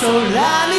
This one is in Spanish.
so.